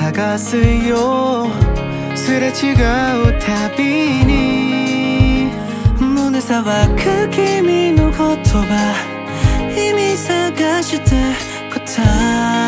探すよ。すれ違うたびに。胸騒く君の言葉。意味探して答え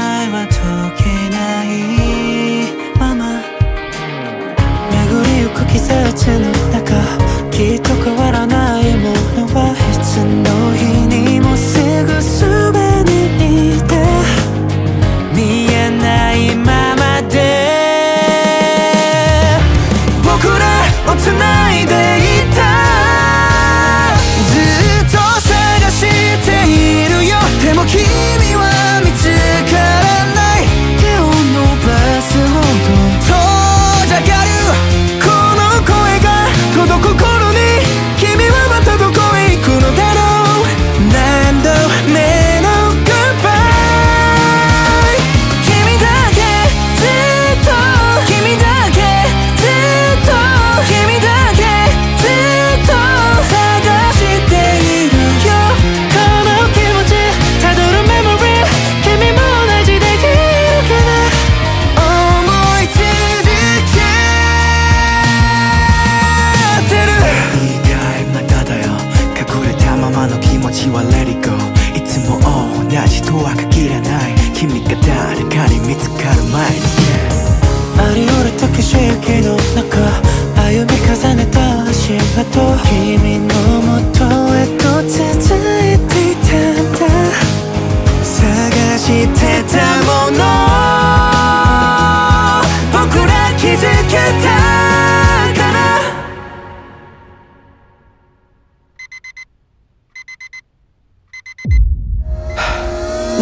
がと君のもとへと続いてたんだ。探してたもの。僕ら気づけたかな。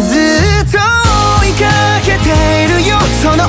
ずっと追いかけているよ。その